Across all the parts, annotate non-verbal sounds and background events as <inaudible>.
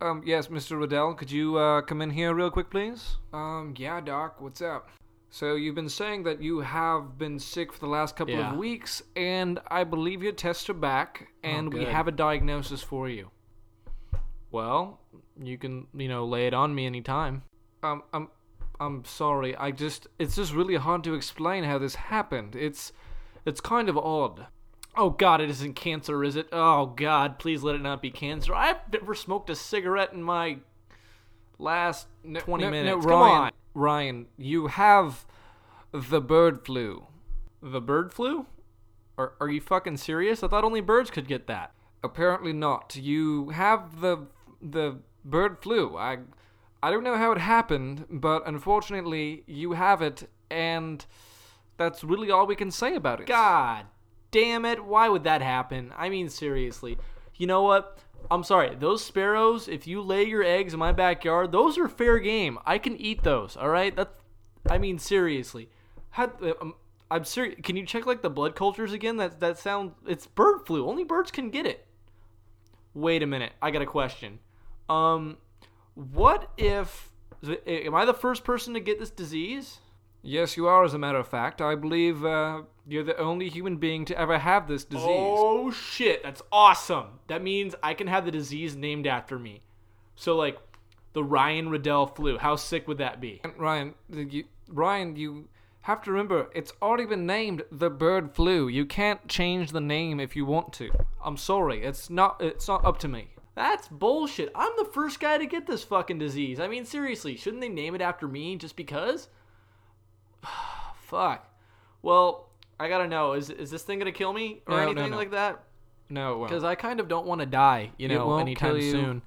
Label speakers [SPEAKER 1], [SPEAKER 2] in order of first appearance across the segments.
[SPEAKER 1] Um, yes, Mr. Riddell, could you uh, come in here real quick, please?
[SPEAKER 2] Um, yeah, Doc, what's up?
[SPEAKER 1] So you've been saying that you have been sick for the last couple
[SPEAKER 3] Yeah.
[SPEAKER 1] of weeks, and I believe your tests are back, and we have a diagnosis for you. Well, you can, you know, lay it on me anytime. Um, I'm, I'm sorry. I just, it's just really hard to explain how this happened. It's, it's kind of odd. Oh God, it isn't cancer, is it? Oh God, please let it not be cancer. I've never smoked a cigarette in my last twenty
[SPEAKER 2] no, no,
[SPEAKER 1] minutes. Come
[SPEAKER 2] Ryan.
[SPEAKER 1] on, Ryan, you have the bird flu. The bird flu? Are, are you fucking serious? I thought only birds could get that. Apparently not. You have the the bird flu. I I don't know how it happened, but unfortunately you have it, and that's really all we can say about it.
[SPEAKER 3] God damn it. Why would that happen? I mean, seriously. You know what? I'm sorry. Those sparrows, if you lay your eggs in my backyard, those are fair game. I can eat those, all right? That's, I mean, seriously. How, um, I'm serious. Can you check, like, the blood cultures again? That, that sounds. It's bird flu. Only birds can get it. Wait a minute. I got a question. Um, what if. Am I the first person to get this disease?
[SPEAKER 1] Yes, you are, as a matter of fact. I believe uh, you're the only human being to ever have this disease.
[SPEAKER 3] Oh shit, that's awesome. That means I can have the disease named after me. So like the Ryan Riddell flu. How sick would that be?
[SPEAKER 1] Ryan, you, Ryan, you have to remember it's already been named the bird flu. You can't change the name if you want to. I'm sorry, it's not. It's not up to me.
[SPEAKER 3] That's bullshit. I'm the first guy to get this fucking disease. I mean, seriously, shouldn't they name it after me just because? <sighs> Fuck. Well, I gotta know. Is is this thing gonna kill me or
[SPEAKER 1] No, no,
[SPEAKER 3] anything
[SPEAKER 1] no.
[SPEAKER 3] like that?
[SPEAKER 1] No, it won't.
[SPEAKER 3] Because I kind of don't want to die, you know, anytime soon.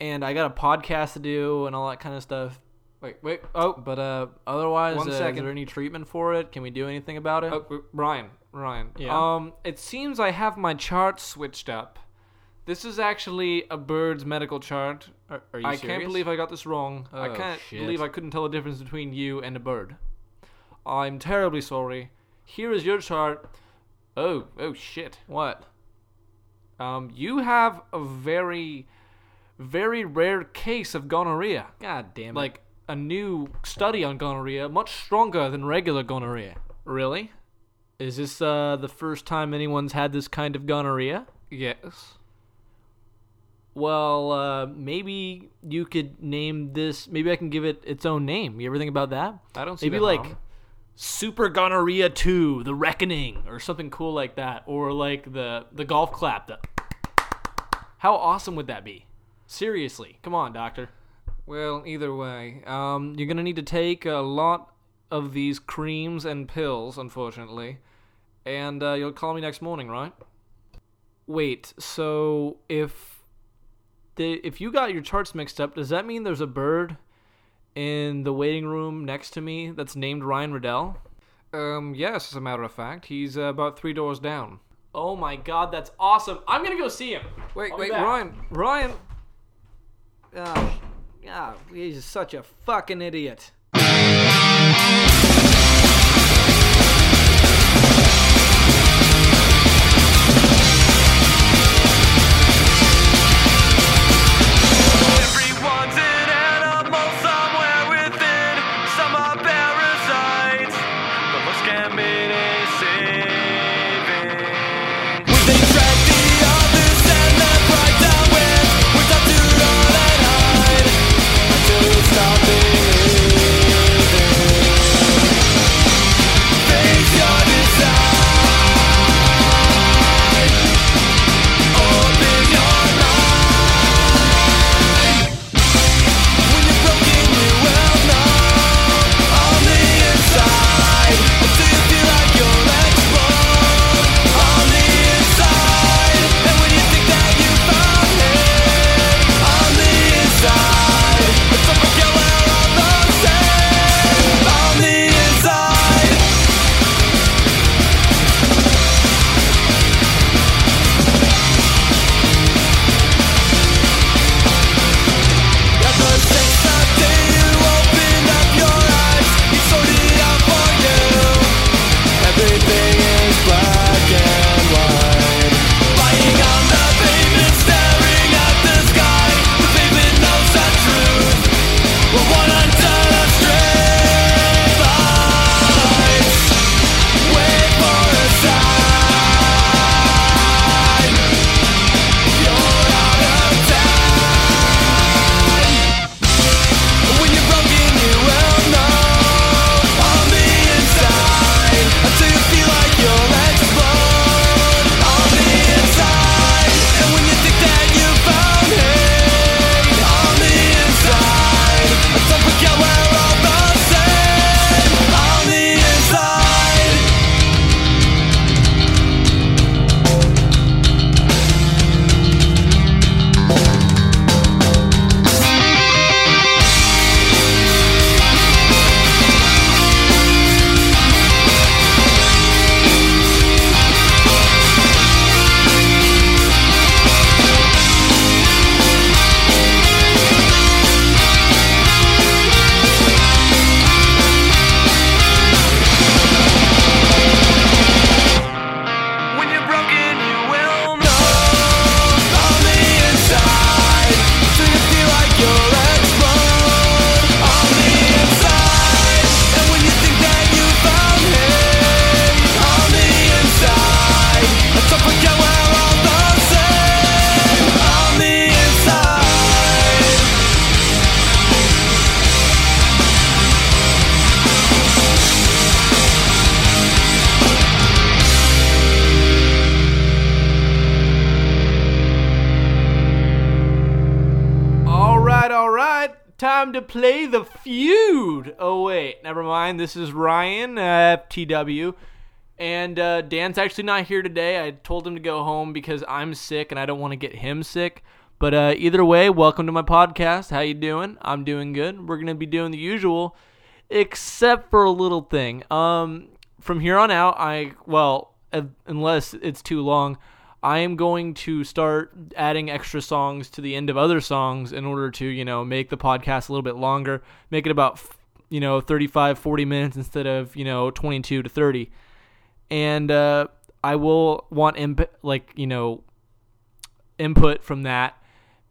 [SPEAKER 3] And I got a podcast to do and all that kind of stuff.
[SPEAKER 1] wait, wait. Oh,
[SPEAKER 3] But uh, otherwise,
[SPEAKER 1] One
[SPEAKER 3] uh, is there any treatment for it? Can we do anything about it?
[SPEAKER 1] oh, Ryan, Ryan.
[SPEAKER 3] Yeah?
[SPEAKER 1] Um, it seems I have my chart switched up. This is actually a bird's medical chart.
[SPEAKER 3] Are, are you
[SPEAKER 1] I
[SPEAKER 3] serious?
[SPEAKER 1] can't believe I got this wrong.
[SPEAKER 3] Oh, I
[SPEAKER 1] can't
[SPEAKER 3] shit.
[SPEAKER 1] believe I couldn't tell the difference between you and a bird. I'm terribly sorry. Here is your chart. Oh, oh shit.
[SPEAKER 3] What?
[SPEAKER 1] Um, you have a very, very rare case of gonorrhea.
[SPEAKER 3] God damn it!
[SPEAKER 1] Like a new study on gonorrhea, much stronger than regular gonorrhea.
[SPEAKER 3] really? Is this uh the first time anyone's had this kind of gonorrhea?
[SPEAKER 1] Yes.
[SPEAKER 3] Well, uh, maybe you could name this. Maybe I can give it its own name. You ever think about that?
[SPEAKER 1] I don't see
[SPEAKER 3] Maybe like. Super Gonorrhea Two: The Reckoning, or something cool like that, or like the the golf clap. The how awesome would that be? Seriously, come on, doctor.
[SPEAKER 1] Well, either way, um, you're gonna need to take a lot of these creams and pills, unfortunately, and uh, you'll call me next morning, right? Wait, so if the if you got your charts mixed up, does that mean there's a bird in the waiting room next to me that's named Ryan Riddell? Um, yes, as a matter of fact, he's uh, about three doors down.
[SPEAKER 3] Oh my God, that's awesome! I'm gonna go see him.
[SPEAKER 1] Wait,
[SPEAKER 3] I'll be
[SPEAKER 1] wait,
[SPEAKER 3] back.
[SPEAKER 1] Ryan, Ryan. Oh, yeah, he's such a fucking idiot.
[SPEAKER 3] Mind. This is Ryan uh, FTW, and uh, Dan's actually not here today. I told him to go home because I'm sick and I don't want to get him sick. But uh, either way, welcome to my podcast. How you doing? I'm doing good. We're gonna be doing the usual, except for a little thing. Um, from here on out, I well, unless it's too long. I am going to start adding extra songs to the end of other songs in order to, you know, make the podcast a little bit longer, make it about, you know, 35, 40 minutes instead of, you know, 22 to 30. And uh, I will want input, like, you know, input from that.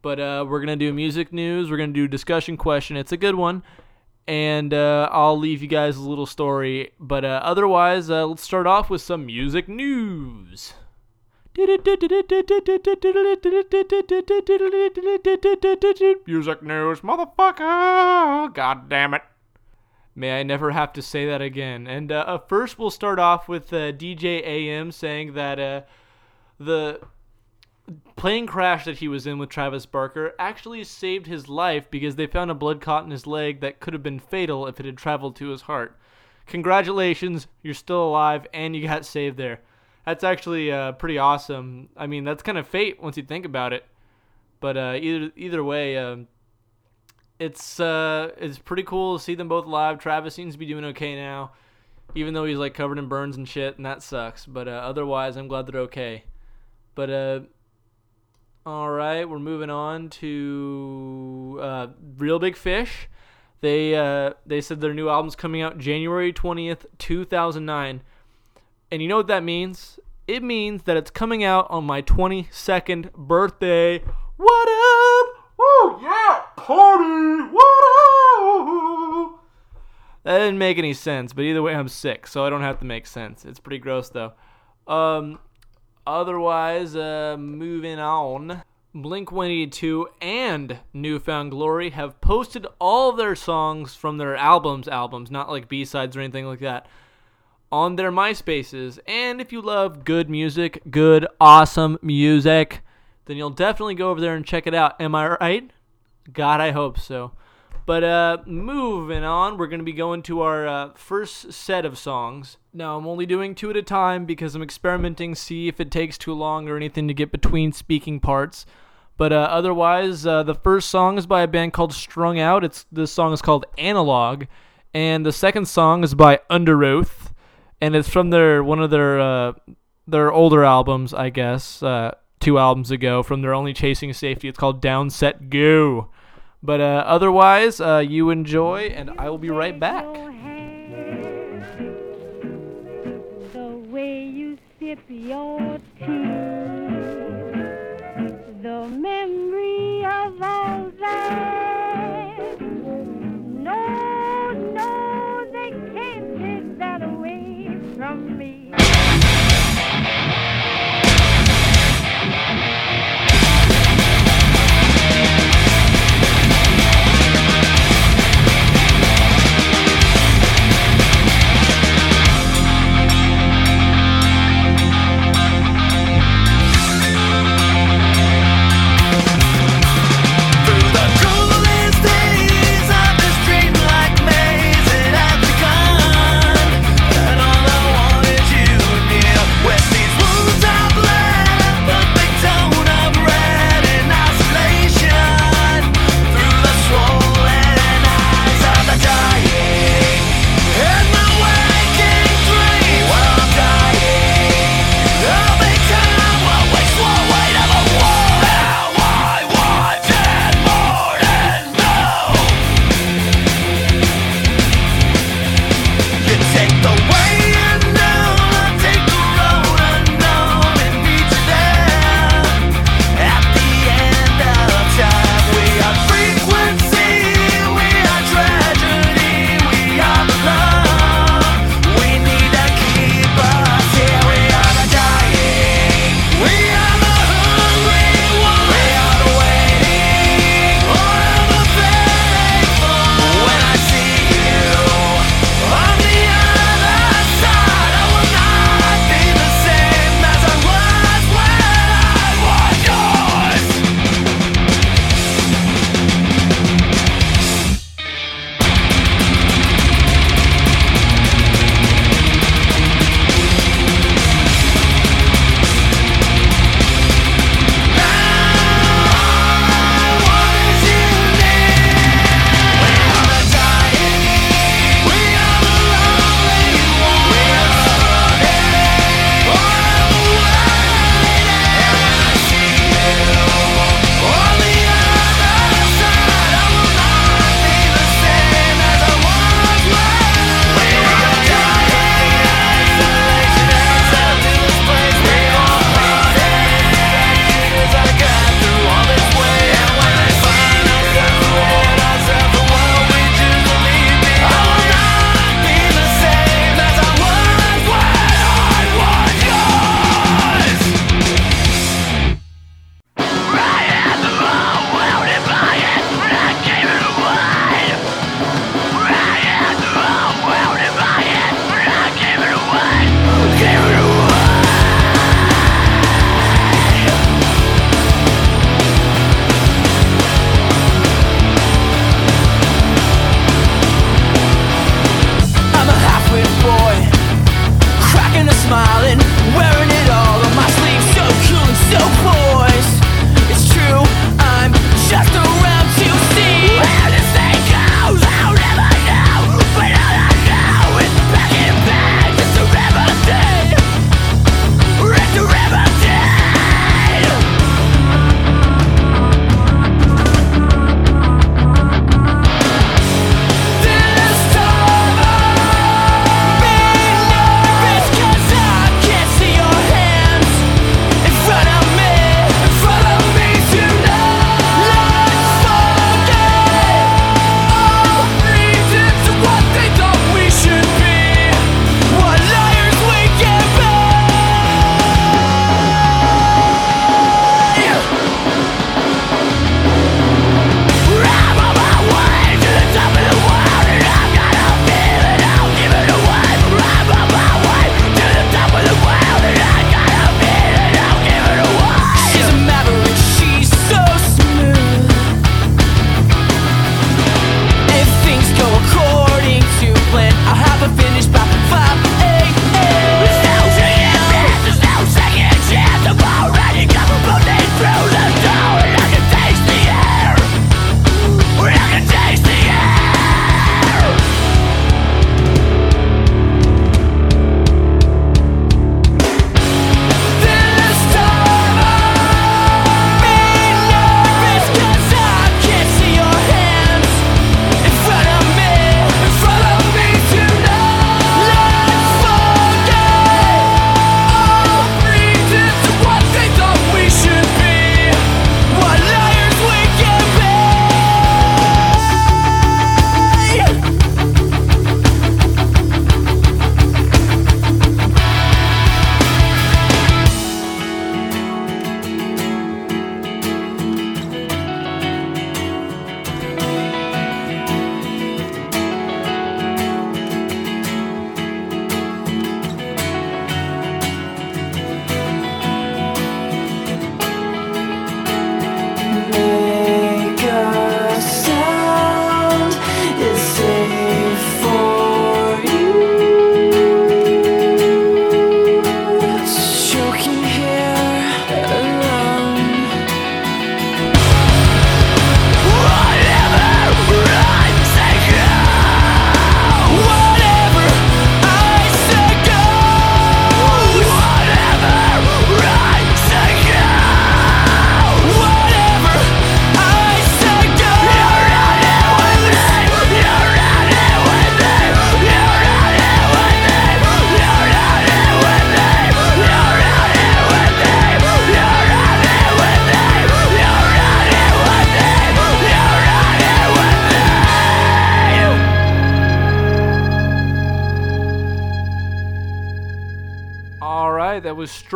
[SPEAKER 3] But uh, we're going to do music news. We're going to do discussion question. It's a good one. And uh, I'll leave you guys a little story. But uh, otherwise, uh, let's start off with some music news. Music news, motherfucker! God damn it. May I never have to say that again. And uh, uh, first, we'll start off with uh, DJ AM saying that uh, the plane crash that he was in with Travis Barker actually saved his life because they found a blood clot in his leg that could have been fatal if it had traveled to his heart. Congratulations, you're still alive and you got saved there that's actually uh, pretty awesome. I mean, that's kind of fate once you think about it. But uh, either either way, um, it's uh, it's pretty cool to see them both live. Travis seems to be doing okay now, even though he's like covered in burns and shit, and that sucks. But uh, otherwise, I'm glad they're okay. But uh, all right, we're moving on to uh, Reel Big Fish. They uh, they said their new album's coming out January twentieth, two thousand nine. And you know what that means? It means that it's coming out on my 22nd birthday. What up? Woo, yeah, party. That didn't make any sense, but either way, I'm sick, so I don't have to make sense. It's pretty gross, though. Um, otherwise, uh, moving on. Blink 182 and New Found Glory have posted all their songs from their albums, albums, not like B sides or anything like that on their MySpaces. And if you love good music, good, awesome music, then you'll definitely go over there and check it out. Am I right? God, I hope so. But uh, moving on, we're going to be going to our uh, first set of songs. Now, I'm only doing two at a time because I'm experimenting, see if it takes too long or anything to get between speaking parts. But uh, otherwise, uh, the first song is by a band called Strung Out. It's this song is called Analog, and the second song is by Underoath and it's from their one of their uh, their older albums, I guess, uh, two albums ago from their only chasing safety. It's called Down Set Go. But uh, otherwise, uh, you enjoy, and I will be right back.
[SPEAKER 4] The way you sip your tea, the memory of all that.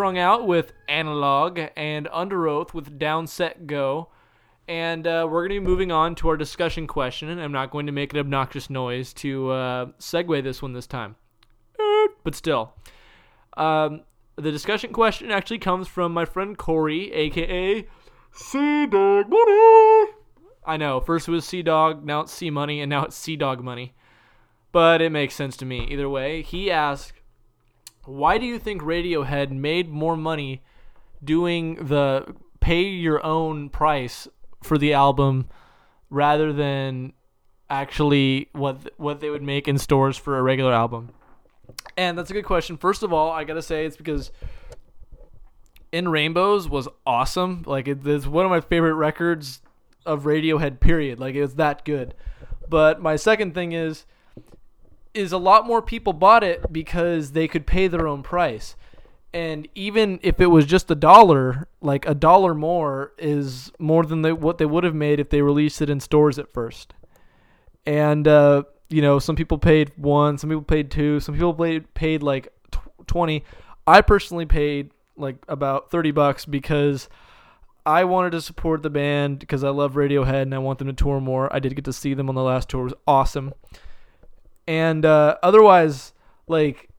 [SPEAKER 3] Strung out with Analog and Underoath with Down Set Go. And uh, we're going to be moving on to our discussion question. And I'm not going to make an obnoxious noise to uh, segue this one this time. But still. Um, the discussion question actually comes from my friend Corey, aka Sea Dog Money. I know, first it was Sea Dog, now it's Sea Money, and now it's Sea Dog Money. But it makes sense to me. Either way, he asked, Why do you think Radiohead made more money doing the pay your own price for the album rather than actually what what they would make in stores for a regular album? And that's a good question. First of all, I gotta say it's because In Rainbows was awesome. Like it, it's one of my favorite records of Radiohead. Period. Like it was that good. But my second thing is, is a lot more people bought it because they could pay their own price. And even if it was just a dollar, like a dollar more is more than they, what they would have made if they released it in stores at first. And uh, you know some people paid one some people paid two some people paid, paid like tw- 20 i personally paid like about 30 bucks because i wanted to support the band because i love radiohead and i want them to tour more. I did get to see them on the last tour. It was awesome and uh, otherwise like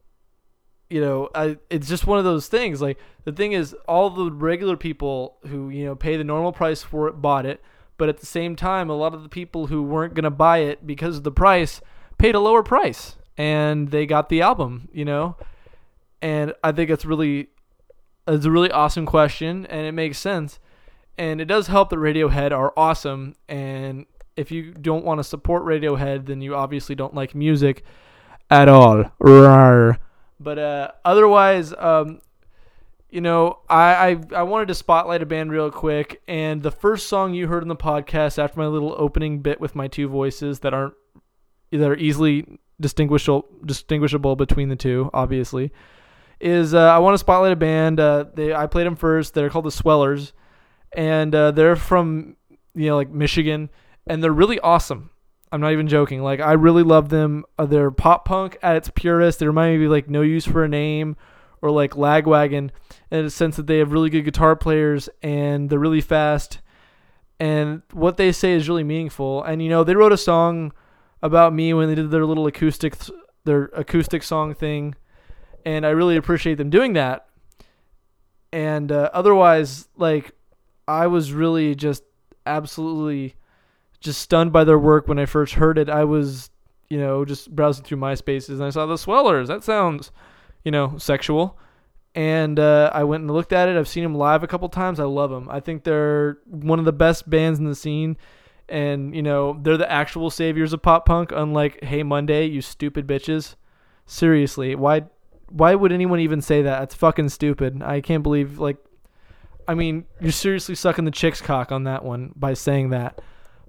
[SPEAKER 3] you know I, it's just one of those things. Like the thing is all the regular people who you know pay the normal price for it bought it. But at the same time a lot of the people who weren't going to buy it because of the price paid a lower price. And they got the album you know? And i think it's really it's a really awesome question and it makes sense. And it does help that radiohead are awesome and if you don't want to support radiohead then you obviously don't like music at all Rawr. but uh otherwise um you know, I, I I wanted to spotlight a band real quick, and the first song you heard in the podcast after my little opening bit with my two voices that aren't that are easily distinguishable distinguishable between the two, obviously, is uh, I want to spotlight a band. Uh, they I played them first. They're called the Swellers, and uh, they're from you know like Michigan, and they're really awesome. I'm not even joking. Like I really love them. Uh, they're pop punk at its purest. They remind me of like No Use for a Name or like Lagwagon in a sense that they have really good guitar players and they're really fast and what they say is really meaningful. And you know, they wrote a song about me when they did their little acoustic their acoustic song thing and I really appreciate them doing that. And uh, otherwise like I was really just absolutely just stunned by their work when I first heard it. I was, you know, just browsing through MySpaces and I saw the Swellers. That sounds you know, sexual. And uh, I went and looked at it. I've seen them live a couple times. I love them. I think they're one of the best bands in the scene. And, you know, they're the actual saviors of pop punk, unlike Hey Monday, you stupid bitches. Seriously, why why would anyone even say that? That's fucking stupid. I can't believe like I mean, you're seriously sucking the chick's cock on that one by saying that.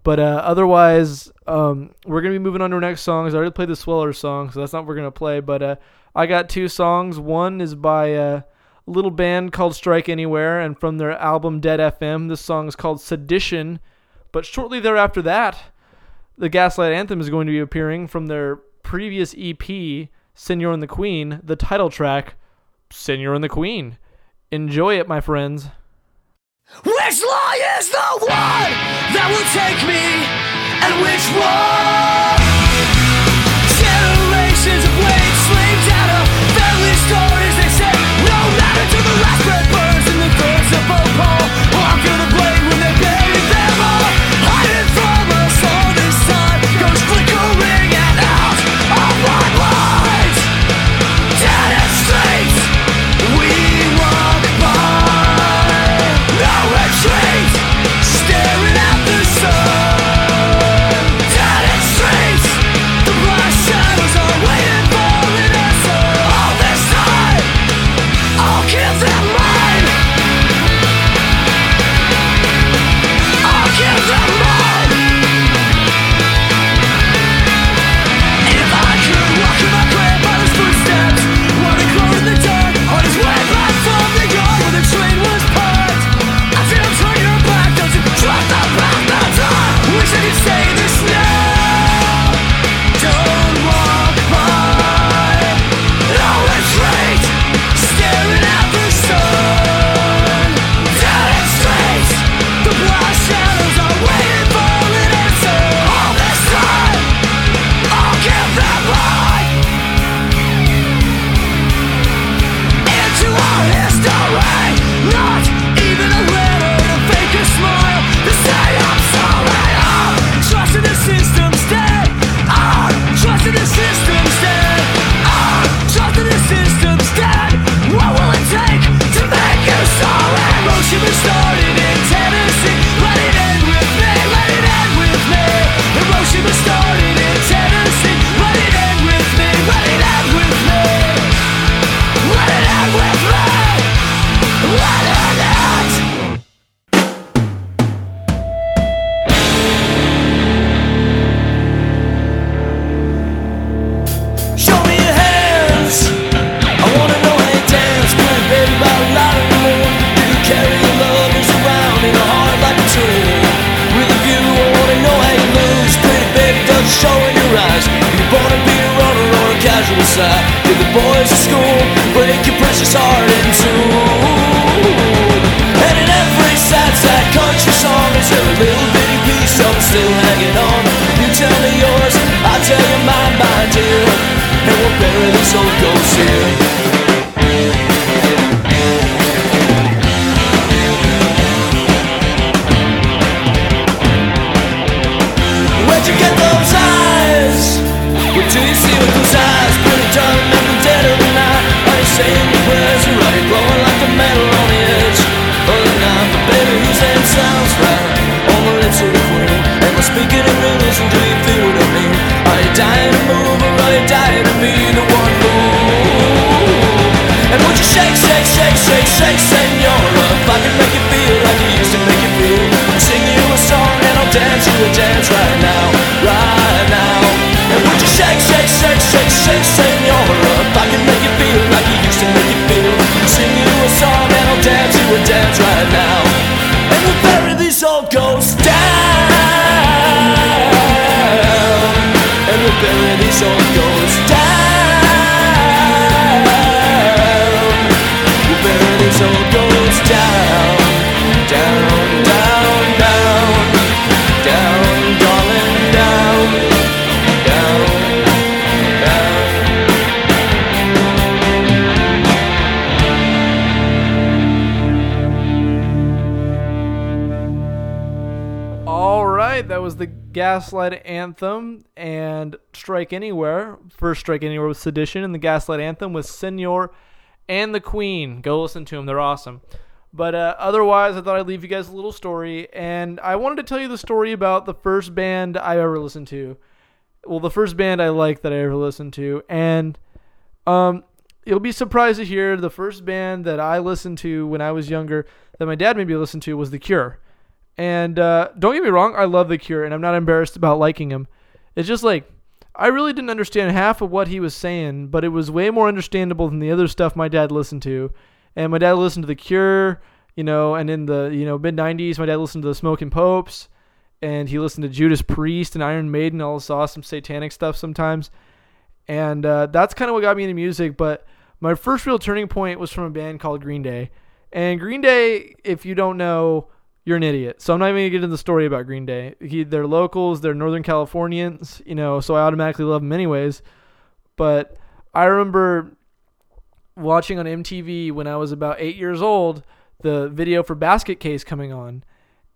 [SPEAKER 3] But uh, otherwise, um, we're gonna be moving on to our next songs. I already played the Sweller song, so that's not what we're gonna play. But uh, I got two songs. One is by a little band called Strike Anywhere, and from their album Dead FM. This song is called Sedition. But shortly thereafter that, the Gaslight Anthem is going to be appearing from their previous EP, Senor and the Queen, the title track, Senor and the Queen. Enjoy it, my friends.
[SPEAKER 5] Which lie is the one that will take me? And which one? Generations of wage
[SPEAKER 3] Gaslight Anthem and Strike Anywhere. First Strike Anywhere with Sedition, and the Gaslight Anthem with Senor and the Queen. Go listen to them; they're awesome. But uh, otherwise, I thought I'd leave you guys a little story, and I wanted to tell you the story about the first band I ever listened to. Well, the first band I liked that I ever listened to, and um, you'll be surprised to hear the first band that I listened to when I was younger that my dad made me listen to was The Cure. And uh, don't get me wrong, I love The Cure, and I'm not embarrassed about liking him. It's just like I really didn't understand half of what he was saying, but it was way more understandable than the other stuff my dad listened to. And my dad listened to The Cure, you know, and in the you know mid '90s, my dad listened to the Smoking Popes, and he listened to Judas Priest and Iron Maiden, all this awesome satanic stuff sometimes. And uh, that's kind of what got me into music. But my first real turning point was from a band called Green Day. And Green Day, if you don't know, you're an idiot. So I'm not even gonna get into the story about Green Day. He, they're locals, they're Northern Californians, you know, so I automatically love them anyways. But I remember watching on MTV when I was about eight years old the video for Basket Case coming on,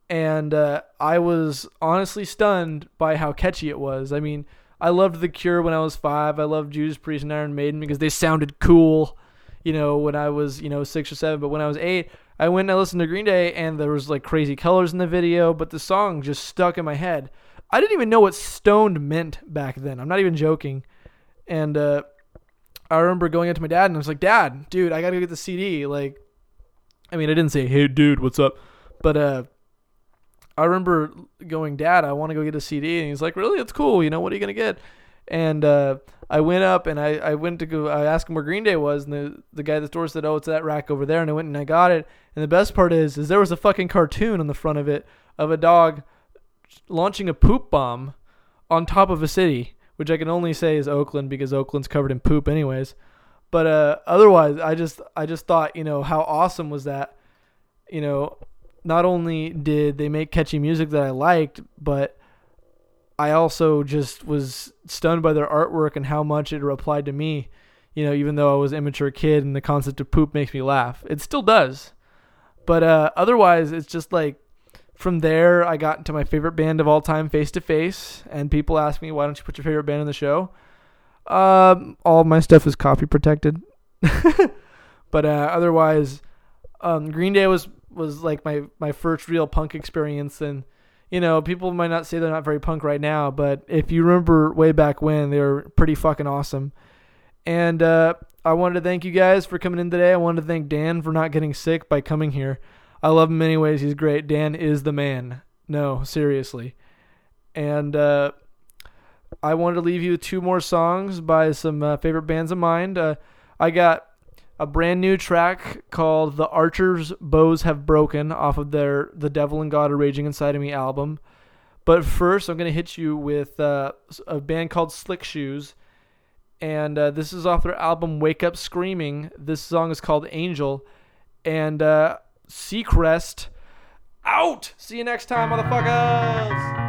[SPEAKER 3] and uh, I was honestly stunned by how catchy it was. I mean, I loved The Cure when I was five. I loved Judas Priest and Iron Maiden because they sounded cool, you know, when I was you know six or seven. But when I was eight, I went and I listened to Green Day, and there was like crazy colors in the video, but the song just stuck in my head. I didn't even know what stoned meant back then. I'm not even joking. And uh, I remember going up to my dad and I was like, "Dad, dude, I gotta go get the CD." Like, I mean, I didn't say, "Hey, dude, what's up?" But uh, I remember going, "Dad, I want to go get a CD," and he's like, "Really? It's cool. You know, what are you gonna get?" And uh, I went up and I, I went to go. I asked him where Green Day was, and the the guy at the store said, "Oh, it's that rack over there." And I went and I got it. And the best part is, is there was a fucking cartoon on the front of it of a dog launching a poop bomb on top of a city, which I can only say is Oakland because Oakland's covered in poop, anyways. But uh, otherwise, I just I just thought, you know, how awesome was that? You know, not only did they make catchy music that I liked, but I also just was stunned by their artwork and how much it applied to me. You know, even though I was an immature kid and the concept of poop makes me laugh, it still does. But uh, otherwise, it's just like from there, I got into my favorite band of all time, Face to Face, and people ask me, "Why don't you put your favorite band in the show?" Um, all my stuff is copy protected, <laughs> but uh, otherwise, um, Green Day was was like my my first real punk experience, and you know, people might not say they're not very punk right now, but if you remember way back when, they were pretty fucking awesome. And uh, I wanted to thank you guys for coming in today. I wanted to thank Dan for not getting sick by coming here. I love him anyways. He's great. Dan is the man. No, seriously. And uh, I wanted to leave you with two more songs by some uh, favorite bands of mine. Uh, I got a brand new track called "The Archer's Bows Have Broken" off of their "The Devil and God Are Raging Inside of Me" album. But first, I'm gonna hit you with uh, a band called Slick Shoes,
[SPEAKER 6] and uh, this is off their album Wake Up Screaming. This song is called Angel, and uh, Seacrest out. See you next time, motherfuckers.